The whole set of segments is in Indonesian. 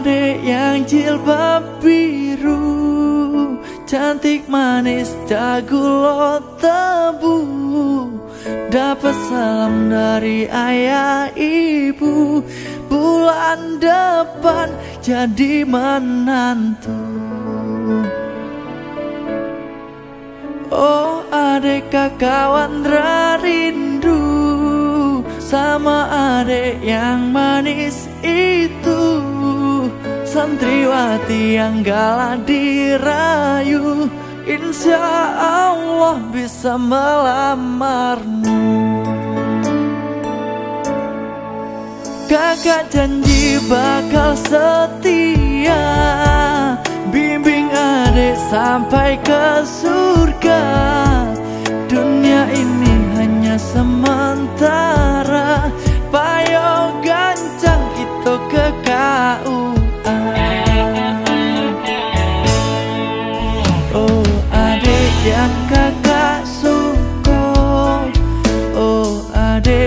adik yang jilbab biru Cantik manis dagulo tebu Dapat salam dari ayah ibu Bulan depan jadi menantu. Oh adik kakawan rindu Sama adik yang manis itu. Santriwati yang galak dirayu Insya Allah bisa melamarmu. Kakak janji bakal setia Bimbing adik sampai ke surga. Dunia ini hanya sementara Payo gancang kita ke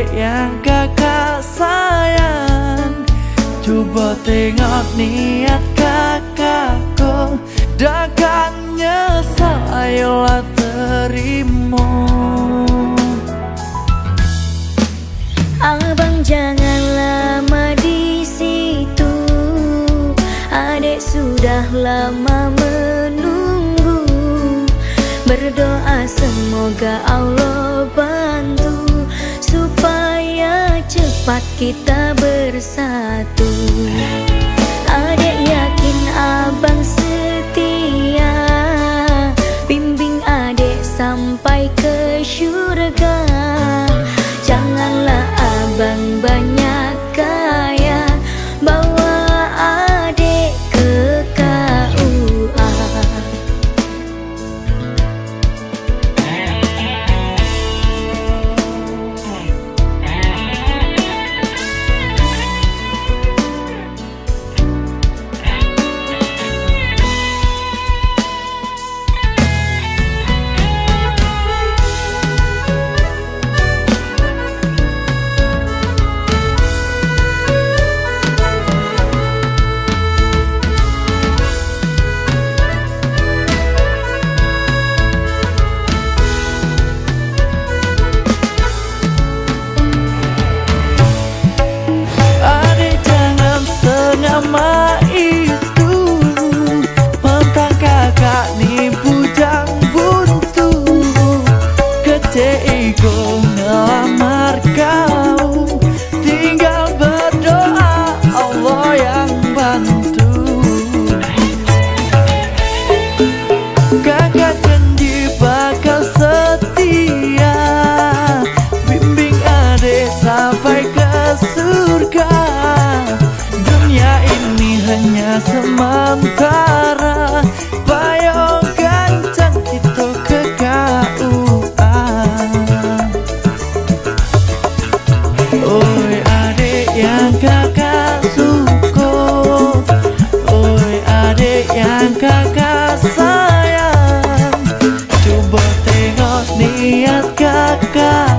adik yang kakak sayang. Coba tengok niat kakakku. Takkan nyesal ayolah terima. Abang jangan lama di situ. Adek sudah lama menunggu. Berdoa semoga Allah Cepat kita bersatu. Adek yakin abang yang kakak suka Oi adik yang kakak sayang. Coba tengok niat kakakku